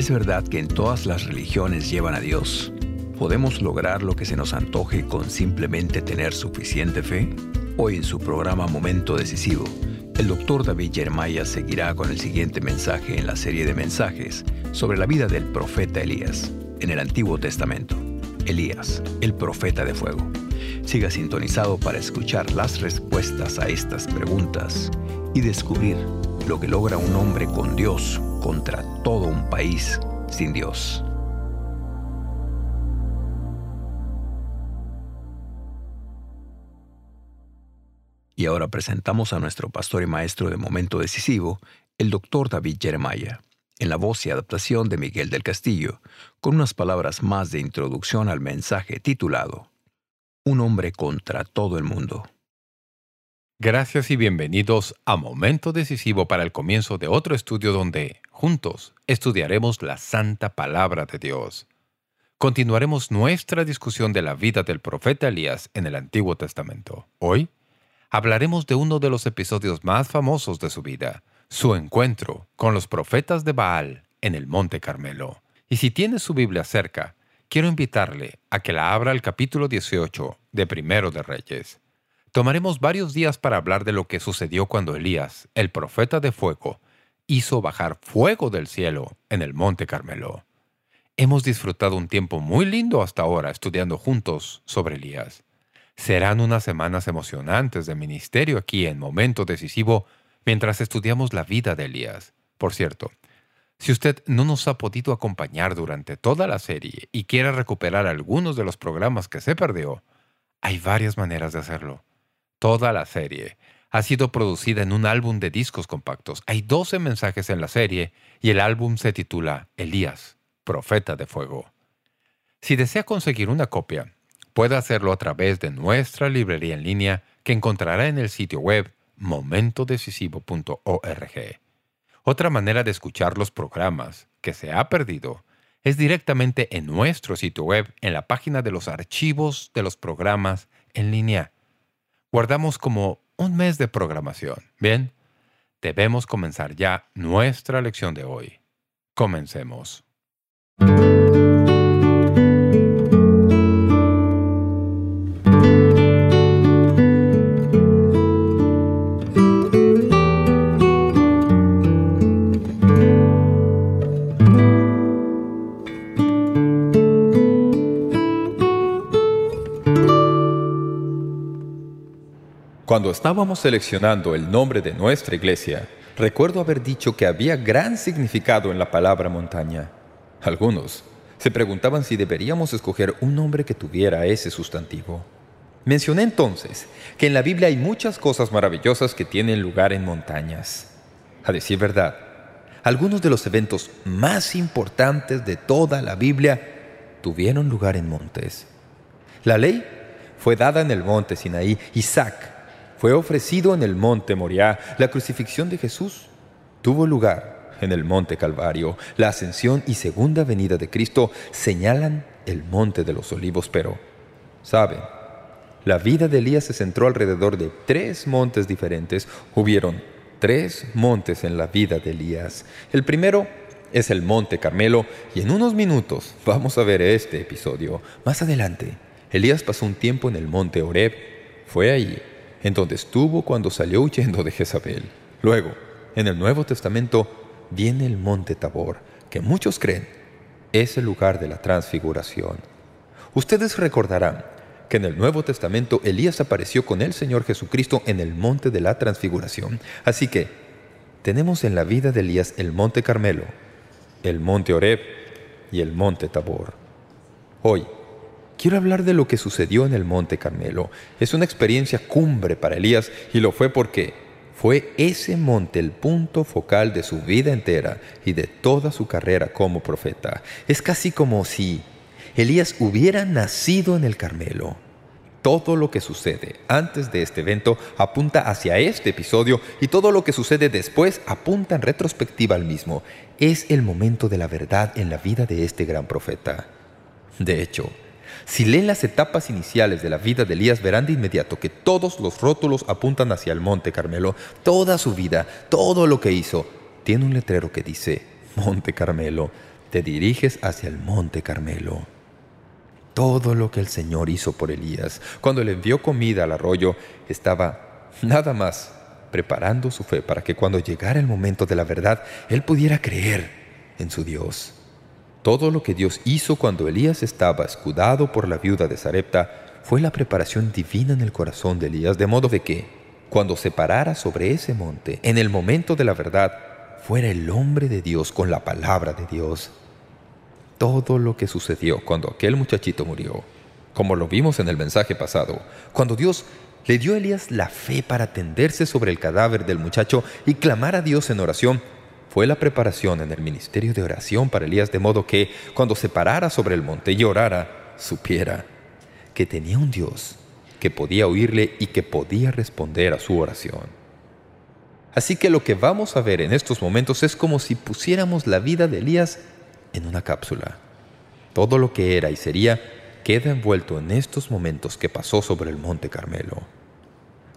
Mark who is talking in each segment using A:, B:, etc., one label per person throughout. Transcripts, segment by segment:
A: Es verdad que en todas las religiones llevan a Dios. ¿Podemos lograr lo que se nos antoje con simplemente tener suficiente fe? Hoy en su programa Momento Decisivo, el doctor David Jeremiah seguirá con el siguiente mensaje en la serie de mensajes sobre la vida del profeta Elías en el Antiguo Testamento. Elías, el profeta de fuego. Siga sintonizado para escuchar las respuestas a estas preguntas y descubrir lo que logra un hombre con Dios contra todo un país sin Dios. Y ahora presentamos a nuestro pastor y maestro de momento decisivo, el doctor David Jeremiah, en la voz y adaptación de Miguel del Castillo, con unas palabras más de introducción al mensaje titulado Un hombre contra todo el mundo.
B: Gracias y bienvenidos a Momento Decisivo para el comienzo de otro estudio donde, juntos, estudiaremos la Santa Palabra de Dios. Continuaremos nuestra discusión de la vida del profeta Elías en el Antiguo Testamento. Hoy, hablaremos de uno de los episodios más famosos de su vida, su encuentro con los profetas de Baal en el Monte Carmelo. Y si tiene su Biblia cerca, quiero invitarle a que la abra al capítulo 18 de Primero de Reyes. Tomaremos varios días para hablar de lo que sucedió cuando Elías, el profeta de fuego, hizo bajar fuego del cielo en el Monte Carmelo. Hemos disfrutado un tiempo muy lindo hasta ahora estudiando juntos sobre Elías. Serán unas semanas emocionantes de ministerio aquí en Momento Decisivo mientras estudiamos la vida de Elías. Por cierto, si usted no nos ha podido acompañar durante toda la serie y quiere recuperar algunos de los programas que se perdió, hay varias maneras de hacerlo. Toda la serie ha sido producida en un álbum de discos compactos. Hay 12 mensajes en la serie y el álbum se titula Elías, Profeta de Fuego. Si desea conseguir una copia, puede hacerlo a través de nuestra librería en línea que encontrará en el sitio web momentodecisivo.org. Otra manera de escuchar los programas que se ha perdido es directamente en nuestro sitio web en la página de los archivos de los programas en línea. Guardamos como un mes de programación. Bien, debemos comenzar ya nuestra lección de hoy. Comencemos.
C: Cuando estábamos seleccionando el nombre de nuestra iglesia, recuerdo haber dicho que había gran significado en la palabra montaña. Algunos se preguntaban si deberíamos escoger un nombre que tuviera ese sustantivo. Mencioné entonces que en la Biblia hay muchas cosas maravillosas que tienen lugar en montañas. A decir verdad, algunos de los eventos más importantes de toda la Biblia tuvieron lugar en montes. La ley fue dada en el monte Sinaí. Isaac fue ofrecido en el monte Moriah. La crucifixión de Jesús tuvo lugar en el monte Calvario. La ascensión y segunda venida de Cristo señalan el monte de los olivos, pero, ¿saben? La vida de Elías se centró alrededor de tres montes diferentes. Hubieron tres montes en la vida de Elías. El primero es el monte Carmelo y en unos minutos vamos a ver este episodio. Más adelante, Elías pasó un tiempo en el monte Horeb. Fue allí en donde estuvo cuando salió huyendo de Jezabel. Luego, en el Nuevo Testamento, viene el monte Tabor, que muchos creen es el lugar de la transfiguración. Ustedes recordarán que en el Nuevo Testamento Elías apareció con el Señor Jesucristo en el monte de la transfiguración. Así que tenemos en la vida de Elías el monte Carmelo, el monte Oreb y el monte Tabor. Hoy, Quiero hablar de lo que sucedió en el Monte Carmelo. Es una experiencia cumbre para Elías y lo fue porque fue ese monte el punto focal de su vida entera y de toda su carrera como profeta. Es casi como si Elías hubiera nacido en el Carmelo. Todo lo que sucede antes de este evento apunta hacia este episodio y todo lo que sucede después apunta en retrospectiva al mismo. Es el momento de la verdad en la vida de este gran profeta. De hecho, si leen las etapas iniciales de la vida de Elías, verán de inmediato que todos los rótulos apuntan hacia el Monte Carmelo. Toda su vida, todo lo que hizo, tiene un letrero que dice Monte Carmelo. te diriges hacia el monte Carmelo. Todo lo que el Señor hizo por Elías, cuando le envió comida al arroyo, estaba nada más preparando su fe para que cuando llegara el momento de la verdad, él pudiera creer en su Dios. Todo lo que Dios hizo cuando Elías estaba escudado por la viuda de Sarepta fue la preparación divina en el corazón de Elías, de modo de que, cuando se parara sobre ese monte, en el momento de la verdad, fuera el hombre de Dios con la palabra de Dios. Todo lo que sucedió cuando aquel muchachito murió, como lo vimos en el mensaje pasado, cuando Dios le dio a Elías la fe para tenderse sobre el cadáver del muchacho y clamar a Dios en oración, fue la preparación en el ministerio de oración para Elías, de modo que, cuando se parara sobre el monte y orara, supiera que tenía un Dios que podía oírle y que podía responder a su oración. Así que lo que vamos a ver en estos momentos es como si pusiéramos la vida de Elías en una cápsula. Todo lo que era y sería queda envuelto en estos momentos que pasó sobre el monte Carmelo.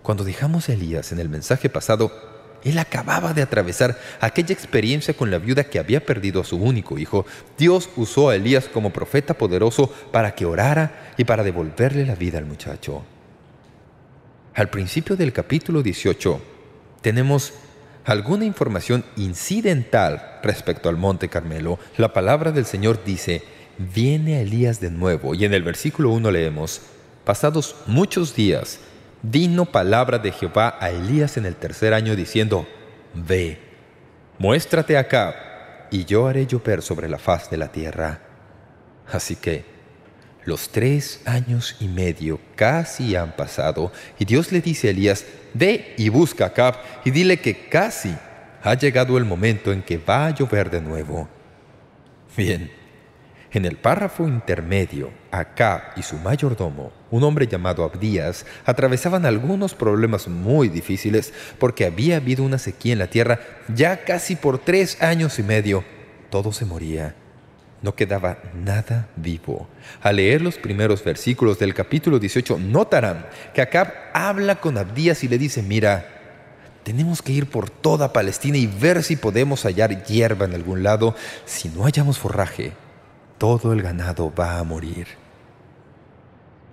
C: Cuando dejamos a Elías en el mensaje pasado, él acababa de atravesar aquella experiencia con la viuda que había perdido a su único hijo. Dios usó a Elías como profeta poderoso para que orara y para devolverle la vida al muchacho. Al principio del capítulo 18 tenemos alguna información incidental respecto al monte Carmelo. La palabra del Señor dice, viene Elías de nuevo. Y en el versículo 1 leemos, pasados muchos días, Dino palabra de Jehová a Elías en el tercer año diciendo, Ve, muéstrate acá, y yo haré llover sobre la faz de la tierra. Así que los tres años y medio casi han pasado, y Dios le dice a Elías, Ve y busca a Acab, y dile que casi ha llegado el momento en que va a llover de nuevo. Bien, en el párrafo intermedio, Acab y su mayordomo, un hombre llamado Abdías, atravesaban algunos problemas muy difíciles porque había habido una sequía en la tierra ya casi por tres años y medio. Todo se moría. No quedaba nada vivo. Al leer los primeros versículos del capítulo 18, notarán que Acab habla con Abdías y le dice, mira, tenemos que ir por toda Palestina y ver si podemos hallar hierba en algún lado. Si no hallamos forraje, todo el ganado va a morir.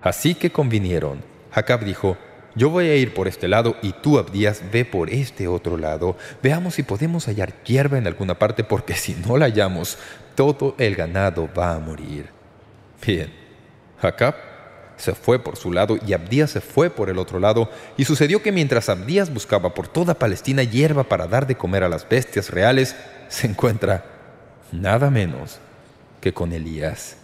C: Así que convinieron. Acab dijo, yo voy a ir por este lado y tú, Abdías, ve por este otro lado. Veamos si podemos hallar hierba en alguna parte, porque si no la hallamos, todo el ganado va a morir. Bien, Acab se fue por su lado y Abdías se fue por el otro lado. Y sucedió que mientras Abdías buscaba por toda Palestina hierba para dar de comer a las bestias reales, se encuentra nada menos que con Elías.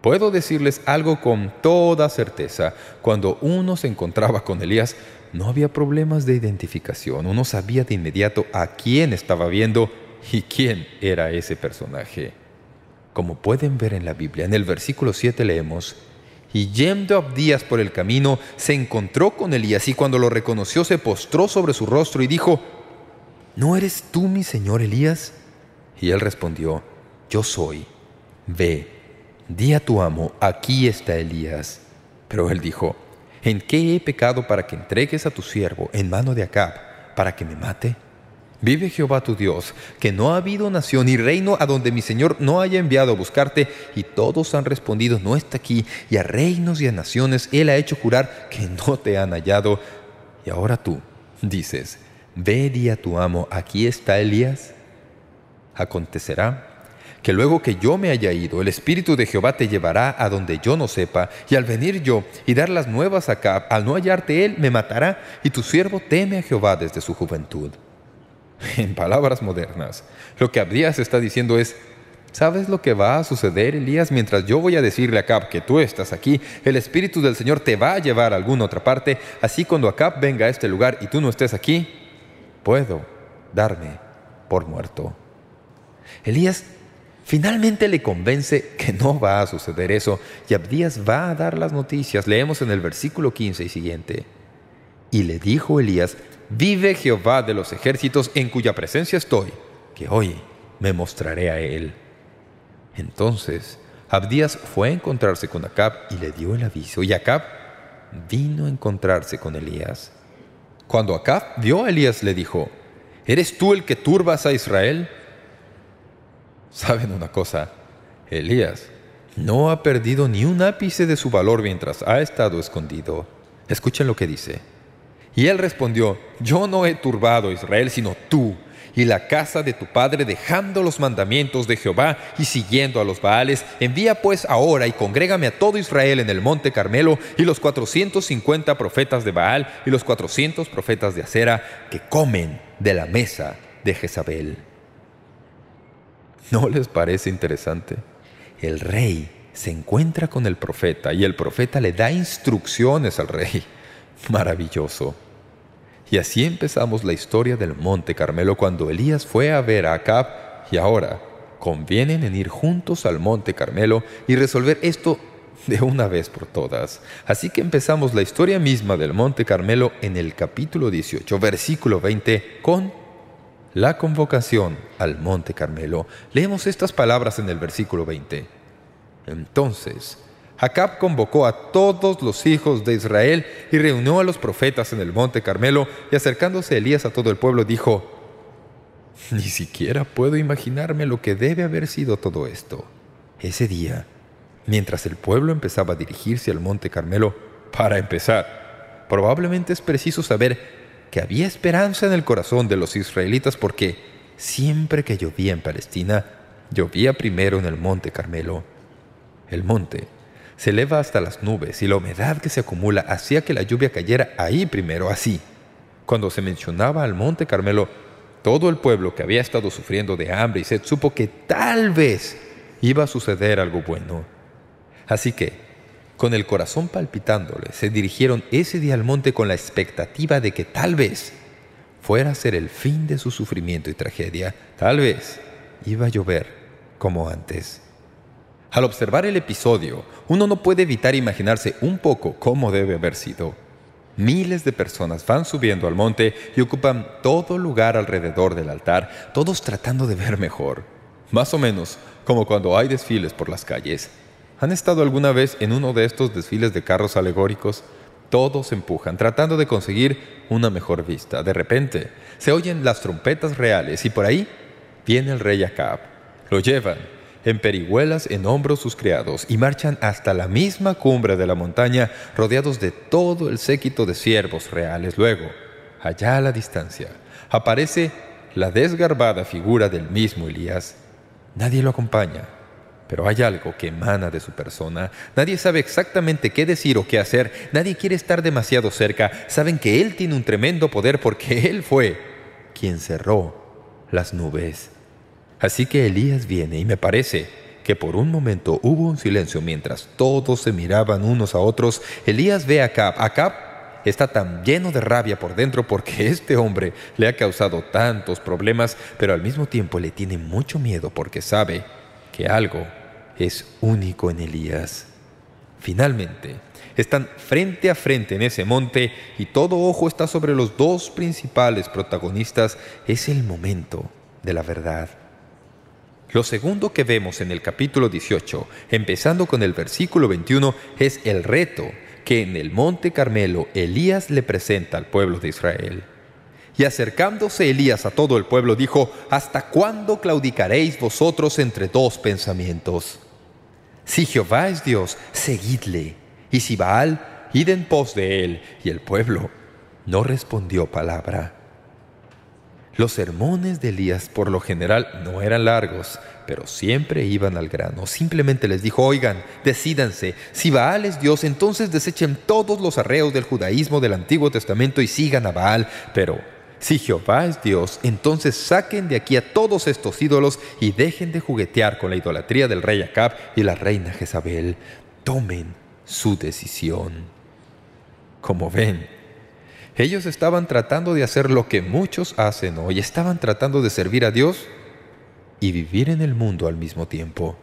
C: Puedo decirles algo con toda certeza. Cuando uno se encontraba con Elías, no había problemas de identificación. Uno sabía de inmediato a quién estaba viendo y quién era ese personaje. Como pueden ver en la Biblia, en el versículo 7 leemos, Y yendo Abdías por el camino, se encontró con Elías, y cuando lo reconoció se postró sobre su rostro y dijo, ¿No eres tú mi señor Elías? Y él respondió, yo soy. Ve, di a tu amo, aquí está Elías. Pero él dijo, ¿en qué he pecado para que entregues a tu siervo en mano de Acab, para que me mate? Vive Jehová tu Dios, que no ha habido nación ni reino a donde mi Señor no haya enviado a buscarte, y todos han respondido, no está aquí, y a reinos y a naciones Él ha hecho jurar que no te han hallado. Y ahora tú dices, ve di a tu amo, aquí está Elías. Acontecerá que luego que yo me haya ido, el Espíritu de Jehová te llevará a donde yo no sepa, y al venir yo y dar las nuevas acá, al no hallarte él, me matará, y tu siervo teme a Jehová desde su juventud. En palabras modernas, lo que Abdías está diciendo es, ¿sabes lo que va a suceder, Elías? Mientras yo voy a decirle a Acab que tú estás aquí, el Espíritu del Señor te va a llevar a alguna otra parte, así cuando Acab venga a este lugar y tú no estés aquí, puedo darme por muerto. Elías Finalmente le convence que no va a suceder eso y Abdías va a dar las noticias. Leemos en el versículo 15 y siguiente. Y le dijo Elías, vive Jehová de los ejércitos en cuya presencia estoy, que hoy me mostraré a él. Entonces Abdías fue a encontrarse con Acab y le dio el aviso, y Acab vino a encontrarse con Elías. Cuando Acab vio a Elías le dijo, ¿Eres tú el que turbas a Israel? ¿Saben una cosa? Elías no ha perdido ni un ápice de su valor mientras ha estado escondido. Escuchen lo que dice. Y él respondió, Yo no he turbado a Israel, sino tú, y la casa de tu padre dejando los mandamientos de Jehová y siguiendo a los Baales, envía pues ahora y congrégame a todo Israel en el monte Carmelo y los 450 profetas de Baal y los 400 profetas de Acera que comen de la mesa de Jezabel. ¿No les parece interesante? El rey se encuentra con el profeta y el profeta le da instrucciones al rey. Maravilloso. Y así empezamos la historia del Monte Carmelo cuando Elías fue a ver a Acab y ahora convienen en ir juntos al Monte Carmelo y resolver esto de una vez por todas. Así que empezamos la historia misma del Monte Carmelo en el capítulo 18, versículo 20, con la convocación al Monte Carmelo. Leemos estas palabras en el versículo 20. Entonces Acab convocó a todos los hijos de Israel y reunió a los profetas en el monte Carmelo, y acercándose Elías a todo el pueblo dijo, «Ni siquiera puedo imaginarme lo que debe haber sido todo esto». Ese día, mientras el pueblo empezaba a dirigirse al monte Carmelo, para empezar, probablemente es preciso saber que había esperanza en el corazón de los israelitas porque siempre que llovía en Palestina, llovía primero en el monte Carmelo. El monte se eleva hasta las nubes y la humedad que se acumula hacía que la lluvia cayera ahí primero, así. Cuando se mencionaba al monte Carmelo, todo el pueblo que había estado sufriendo de hambre y sed supo que tal vez iba a suceder algo bueno. Así que, con el corazón palpitándole, se dirigieron ese día al monte con la expectativa de que tal vez fuera a ser el fin de su sufrimiento y tragedia. Tal vez iba a llover como antes. Al observar el episodio, uno no puede evitar imaginarse un poco cómo debe haber sido. Miles de personas van subiendo al monte y ocupan todo lugar alrededor del altar, todos tratando de ver mejor. Más o menos como cuando hay desfiles por las calles. ¿Han estado alguna vez en uno de estos desfiles de carros alegóricos? Todos empujan, tratando de conseguir una mejor vista. De repente, se oyen las trompetas reales y por ahí viene el rey Acab. Lo llevan en perihuelas en hombros sus criados, y marchan hasta la misma cumbre de la montaña, rodeados de todo el séquito de siervos reales. Luego, allá a la distancia, aparece la desgarbada figura del mismo Elías. Nadie lo acompaña, pero hay algo que emana de su persona. Nadie sabe exactamente qué decir o qué hacer. Nadie quiere estar demasiado cerca. Saben que Él tiene un tremendo poder porque Él fue quien cerró las nubes. Así que Elías viene y me parece que por un momento hubo un silencio mientras todos se miraban unos a otros. Elías ve a Acab. Acab está tan lleno de rabia por dentro porque este hombre le ha causado tantos problemas, pero al mismo tiempo le tiene mucho miedo porque sabe que algo es único en Elías. Finalmente, están frente a frente en ese monte y todo ojo está sobre los dos principales protagonistas. Es el momento de la verdad. Lo segundo que vemos en el capítulo 18, empezando con el versículo 21, es el reto que en el monte Carmelo Elías le presenta al pueblo de Israel. Y acercándose Elías a todo el pueblo, dijo, ¿Hasta cuándo claudicaréis vosotros entre dos pensamientos? Si Jehová es Dios, seguidle, y si Baal, id en pos de él. Y el pueblo no respondió palabra. Los sermones de Elías por lo general no eran largos, pero siempre iban al grano. Simplemente les dijo, oigan, decídanse, si Baal es Dios, entonces desechen todos los arreos del judaísmo del Antiguo Testamento y sigan a Baal. Pero si Jehová es Dios, entonces saquen de aquí a todos estos ídolos y dejen de juguetear con la idolatría del rey Acab y la reina Jezabel. Tomen su decisión. Como ven, ellos estaban tratando de hacer lo que muchos hacen hoy. Estaban tratando de servir a Dios y vivir en el mundo al mismo tiempo.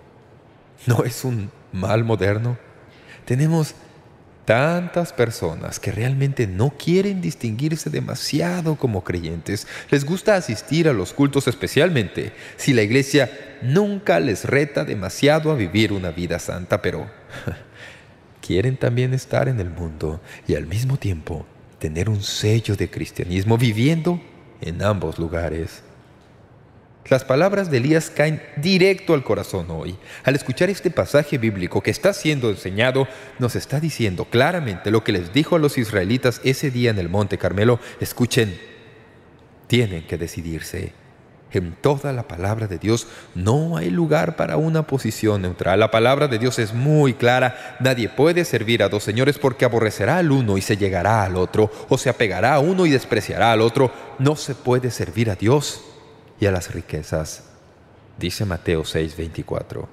C: ¿No es un mal moderno? Tenemos tantas personas que realmente no quieren distinguirse demasiado como creyentes. Les gusta asistir a los cultos especialmente si la iglesia nunca les reta demasiado a vivir una vida santa, pero quieren también estar en el mundo y al mismo tiempo tener un sello de cristianismo viviendo en ambos lugares. Las palabras de Elías caen directo al corazón hoy. Al escuchar este pasaje bíblico que está siendo enseñado, nos está diciendo claramente lo que les dijo a los israelitas ese día en el Monte Carmelo. Escuchen, tienen que decidirse. En toda la palabra de Dios no hay lugar para una posición neutral. La palabra de Dios es muy clara. Nadie puede servir a dos señores porque aborrecerá al uno y se llegará al otro, o se apegará a uno y despreciará al otro. No se puede servir a Dios y a las riquezas, dice Mateo 6:24.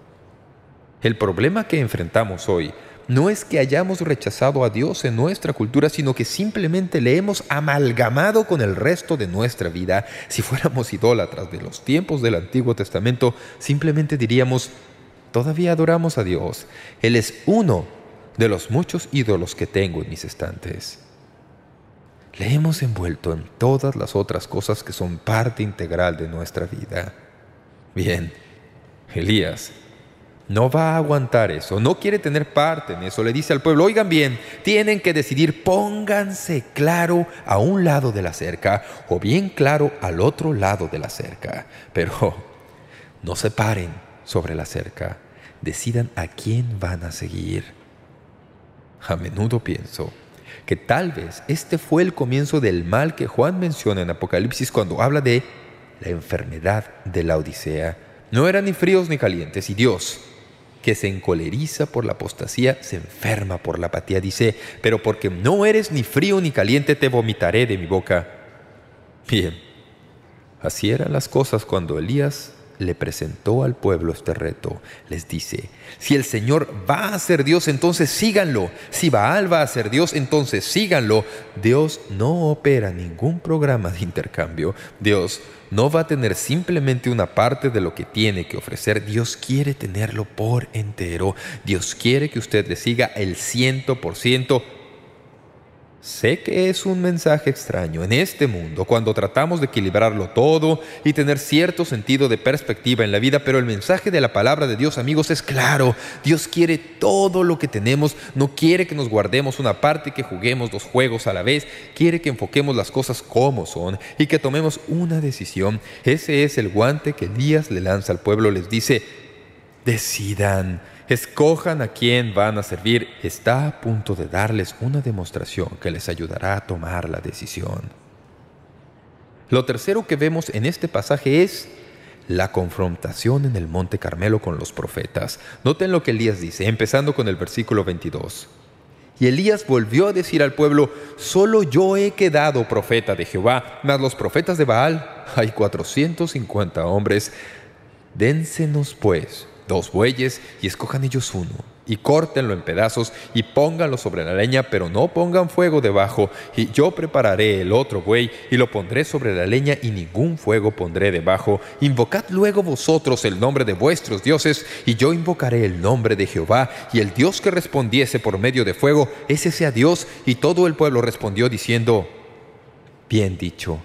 C: El problema que enfrentamos hoy no es que hayamos rechazado a Dios en nuestra cultura, sino que simplemente le hemos amalgamado con el resto de nuestra vida. Si fuéramos idólatras de los tiempos del Antiguo Testamento, simplemente diríamos, todavía adoramos a Dios. Él es uno de los muchos ídolos que tengo en mis estantes. Le hemos envuelto en todas las otras cosas que son parte integral de nuestra vida. Bien, Elías no va a aguantar eso, no quiere tener parte en eso. Le dice al pueblo, oigan bien, tienen que decidir, pónganse claro a un lado de la cerca o bien claro al otro lado de la cerca. Pero no se paren sobre la cerca, decidan a quién van a seguir. A menudo pienso que tal vez este fue el comienzo del mal que Juan menciona en Apocalipsis cuando habla de la enfermedad de la Odisea. No eran ni fríos ni calientes, y Dios que se encoleriza por la apostasía, se enferma por la apatía. Dice, pero porque no eres ni frío ni caliente, te vomitaré de mi boca. Bien, así eran las cosas cuando Elías le presentó al pueblo este reto. Les dice, si el Señor va a ser Dios, entonces síganlo. Si Baal va a ser Dios, entonces síganlo. Dios no opera ningún programa de intercambio. Dios no va a tener simplemente una parte de lo que tiene que ofrecer. Dios quiere tenerlo por entero. Dios quiere que usted le siga el ciento por ciento Sé que es un mensaje extraño en este mundo cuando tratamos de equilibrarlo todo y tener cierto sentido de perspectiva en la vida, pero el mensaje de la palabra de Dios, amigos, es claro. Dios quiere todo lo que tenemos, no quiere que nos guardemos una parte y que juguemos dos juegos a la vez, quiere que enfoquemos las cosas como son y que tomemos una decisión. Ese es el guante que Elías le lanza al pueblo, les dice, decidan. Escojan a quién van a servir. Está a punto de darles una demostración que les ayudará a tomar la decisión. Lo tercero que vemos en este pasaje es la confrontación en el Monte Carmelo con los profetas. Noten lo que Elías dice, empezando con el versículo 22. Y Elías volvió a decir al pueblo, «Solo yo he quedado profeta de Jehová, mas los profetas de Baal hay 450 hombres. Dénsenos pues dos bueyes y escojan ellos uno, y córtenlo en pedazos y pónganlo sobre la leña, pero no pongan fuego debajo, y yo prepararé el otro buey y lo pondré sobre la leña y ningún fuego pondré debajo. Invocad luego vosotros el nombre de vuestros dioses, y yo invocaré el nombre de Jehová, y el Dios que respondiese por medio de fuego, ese sea Dios. Y todo el pueblo respondió diciendo, Bien dicho,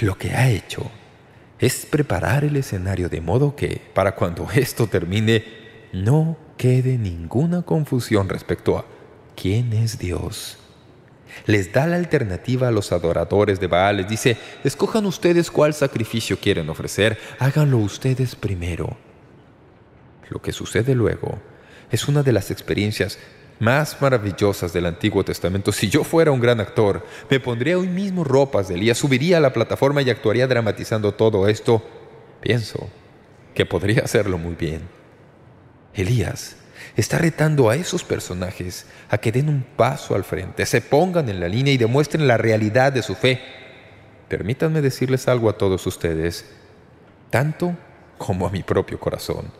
C: lo que ha hecho es preparar el escenario de modo que, para cuando esto termine, no quede ninguna confusión respecto a quién es Dios. Les da la alternativa a los adoradores de Baal. Les dice, escojan ustedes cuál sacrificio quieren ofrecer, háganlo ustedes primero. Lo que sucede luego es una de las experiencias más maravillosas del Antiguo Testamento. Si yo fuera un gran actor, me pondría hoy mismo ropas de Elías, subiría a la plataforma y actuaría dramatizando todo esto. Pienso que podría hacerlo muy bien. Elías está retando a esos personajes a que den un paso al frente, se pongan en la línea y demuestren la realidad de su fe. Permítanme decirles algo a todos ustedes, tanto como a mi propio corazón.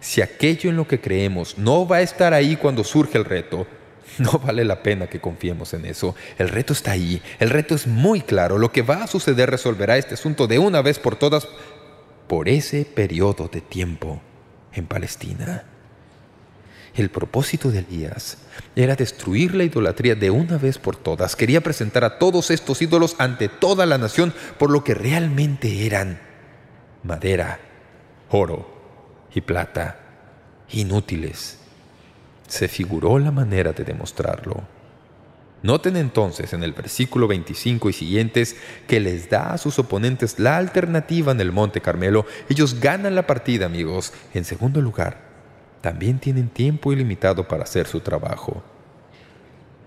C: Si aquello en lo que creemos no va a estar ahí cuando surge el reto, no vale la pena que confiemos en eso. El reto está ahí. El reto es muy claro. Lo que va a suceder resolverá este asunto de una vez por todas por ese periodo de tiempo en Palestina. El propósito de Elías era destruir la idolatría de una vez por todas. Quería presentar a todos estos ídolos ante toda la nación por lo que realmente eran. Madera, oro, y plata, inútiles. Se figuró la manera de demostrarlo. Noten entonces en el versículo 25 y siguientes que les da a sus oponentes la alternativa en el Monte Carmelo. Ellos ganan la partida, amigos. En segundo lugar, también tienen tiempo ilimitado para hacer su trabajo.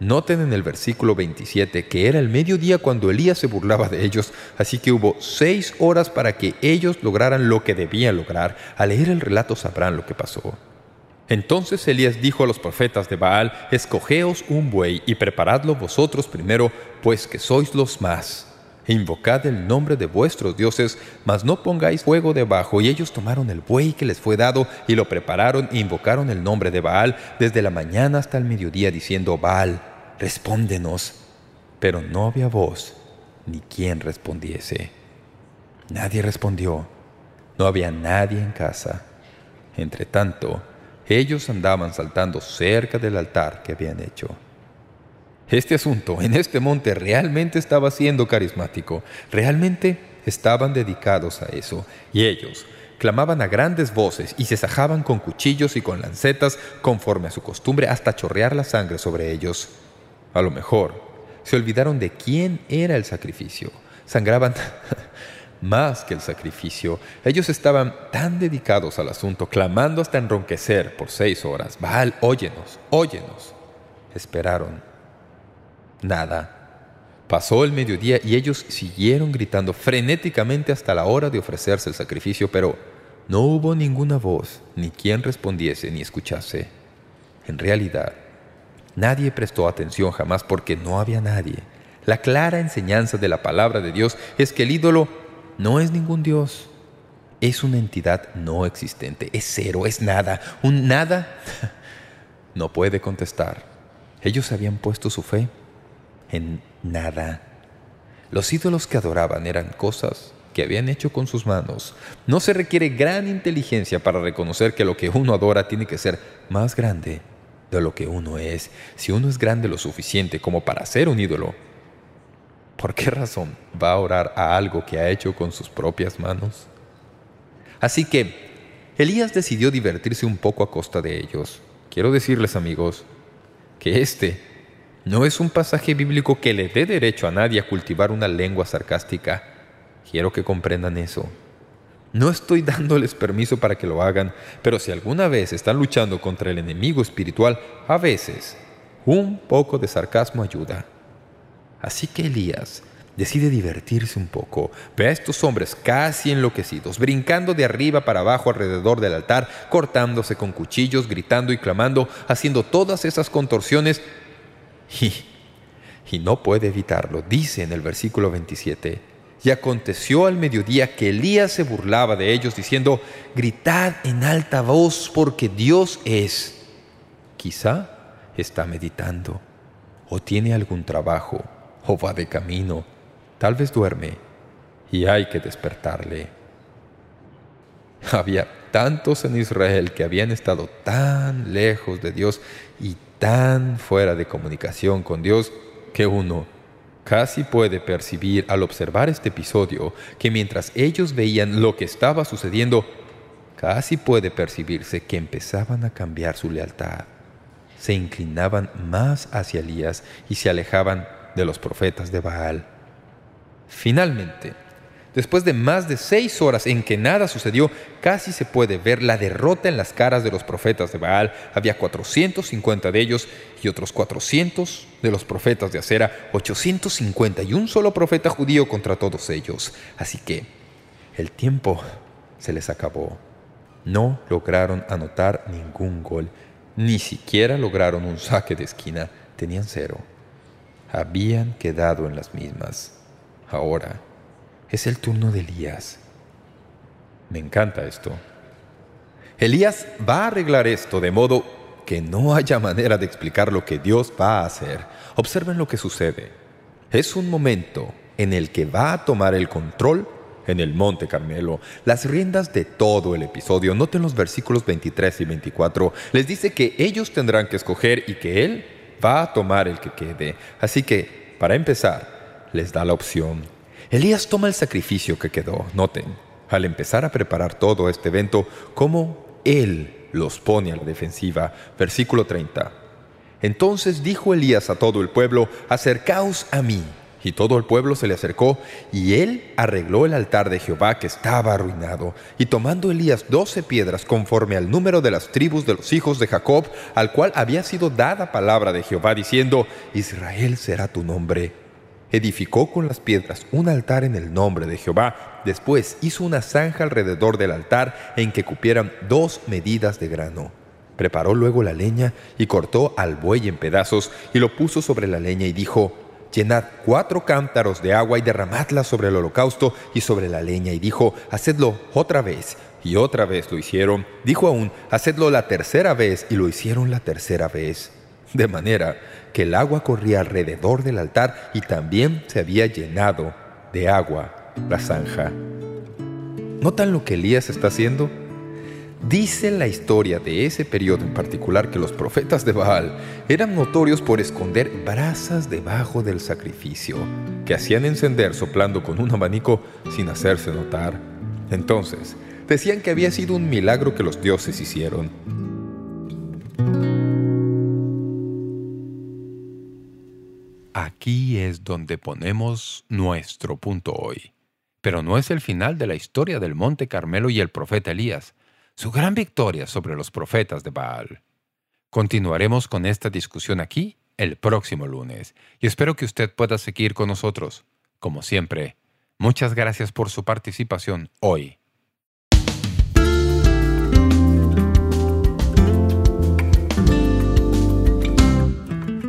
C: Noten en el versículo 27 que era el mediodía cuando Elías se burlaba de ellos, así que hubo seis horas para que ellos lograran lo que debían lograr. Al leer el relato sabrán lo que pasó. Entonces Elías dijo a los profetas de Baal, «Escogeos un buey y preparadlo vosotros primero, pues que sois los más. Invocad el nombre de vuestros dioses, mas no pongáis fuego debajo». Y ellos tomaron el buey que les fue dado y lo prepararon e invocaron el nombre de Baal desde la mañana hasta el mediodía, diciendo, «Baal, respóndenos». Pero no había voz, ni quien respondiese. Nadie respondió. No había nadie en casa. Entre tanto, ellos andaban saltando cerca del altar que habían hecho. Este asunto en este monte realmente estaba siendo carismático. Realmente estaban dedicados a eso. Y ellos clamaban a grandes voces y se sajaban con cuchillos y con lancetas conforme a su costumbre hasta chorrear la sangre sobre ellos. A lo mejor se olvidaron de quién era el sacrificio. Sangraban más que el sacrificio. Ellos estaban tan dedicados al asunto, clamando hasta enronquecer por seis horas. Baal, óyenos, óyenos. Esperaron. Nada. Pasó el mediodía y ellos siguieron gritando frenéticamente hasta la hora de ofrecerse el sacrificio, pero no hubo ninguna voz, ni quien respondiese ni escuchase. En realidad, nadie prestó atención jamás porque no había nadie. La clara enseñanza de la palabra de Dios es que el ídolo no es ningún Dios. Es una entidad no existente. Es cero, es nada. Un nada no puede contestar. Ellos habían puesto su fe en nada. Los ídolos que adoraban eran cosas que habían hecho con sus manos. No se requiere gran inteligencia para reconocer que lo que uno adora tiene que ser más grande de lo que uno es. Si uno es grande lo suficiente como para ser un ídolo, ¿Por qué razón va a orar a algo que ha hecho con sus propias manos? Así que Elías decidió divertirse un poco a costa de ellos. Quiero decirles, amigos, que este no es un pasaje bíblico que le dé derecho a nadie a cultivar una lengua sarcástica. Quiero que comprendan eso. No estoy dándoles permiso para que lo hagan, pero si alguna vez están luchando contra el enemigo espiritual, a veces un poco de sarcasmo ayuda. Así que Elías decide divertirse un poco. Ve a estos hombres casi enloquecidos, brincando de arriba para abajo alrededor del altar, cortándose con cuchillos, gritando y clamando, haciendo todas esas contorsiones. Y, y no puede evitarlo. Dice en el versículo 27, Y aconteció al mediodía que Elías se burlaba de ellos, diciendo, Gritad en alta voz, porque Dios es. Quizá está meditando, o tiene algún trabajo, o va de camino, tal vez duerme, y hay que despertarle. Había tantos en Israel que habían estado tan lejos de Dios y tan fuera de comunicación con Dios que uno casi puede percibir al observar este episodio que mientras ellos veían lo que estaba sucediendo, casi puede percibirse que empezaban a cambiar su lealtad. Se inclinaban más hacia Elías y se alejaban de los profetas de Baal. Finalmente, después de más de seis horas en que nada sucedió, casi se puede ver la derrota en las caras de los profetas de Baal. Había 450 de ellos y otros 400 de los profetas de Acera, 850 y un solo profeta judío contra todos ellos. Así que el tiempo se les acabó. No lograron anotar ningún gol, ni siquiera lograron un saque de esquina. Tenían cero habían quedado en las mismas. Ahora es el turno de Elías. Me encanta esto. Elías va a arreglar esto de modo que no haya manera de explicar lo que Dios va a hacer. Observen lo que sucede. Es un momento en el que va a tomar el control en el Monte Carmelo, las riendas de todo el episodio. Noten los versículos 23 y 24. Les dice que ellos tendrán que escoger y que Él va a tomar el que quede. Así que, para empezar, les da la opción. Elías toma el sacrificio que quedó. Noten, al empezar a preparar todo este evento, cómo él los pone a la defensiva. Versículo 30. Entonces dijo Elías a todo el pueblo, «Acercaos a mí». Y todo el pueblo se le acercó, y él arregló el altar de Jehová que estaba arruinado. Y tomando Elías doce piedras conforme al número de las tribus de los hijos de Jacob, al cual había sido dada palabra de Jehová, diciendo, Israel será tu nombre. Edificó con las piedras un altar en el nombre de Jehová. Después hizo una zanja alrededor del altar en que cupieran dos medidas de grano. Preparó luego la leña y cortó al buey en pedazos y lo puso sobre la leña y dijo, llenad cuatro cántaros de agua y derramadla sobre el holocausto y sobre la leña. Y dijo, hacedlo otra vez. Y otra vez lo hicieron. Dijo aún, hacedlo la tercera vez. Y lo hicieron la tercera vez. De manera que el agua corría alrededor del altar y también se había llenado de agua la zanja. ¿Notan lo que Elías está haciendo? Dice la historia de ese periodo en particular que los profetas de Baal eran notorios por esconder brasas debajo del sacrificio, que hacían encender soplando con un abanico sin hacerse notar. Entonces, decían que había sido un milagro que los dioses hicieron.
B: Aquí es donde ponemos nuestro punto hoy. Pero no es el final de la historia del Monte Carmelo y el profeta Elías su gran victoria sobre los profetas de Baal. Continuaremos con esta discusión aquí el próximo lunes y espero que usted pueda seguir con nosotros. Como siempre, muchas gracias por su participación hoy.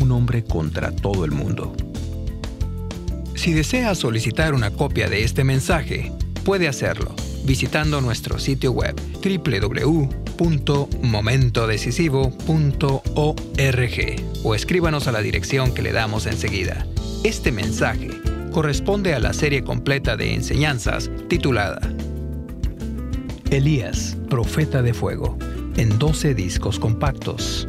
D: Un hombre contra todo el mundo si desea solicitar una copia de este mensaje, puede hacerlo visitando nuestro sitio web www.momentodecisivo.org o escríbanos a la dirección que le damos enseguida. Este mensaje corresponde a la serie completa de enseñanzas titulada Elías, Profeta de Fuego, en 12 discos compactos.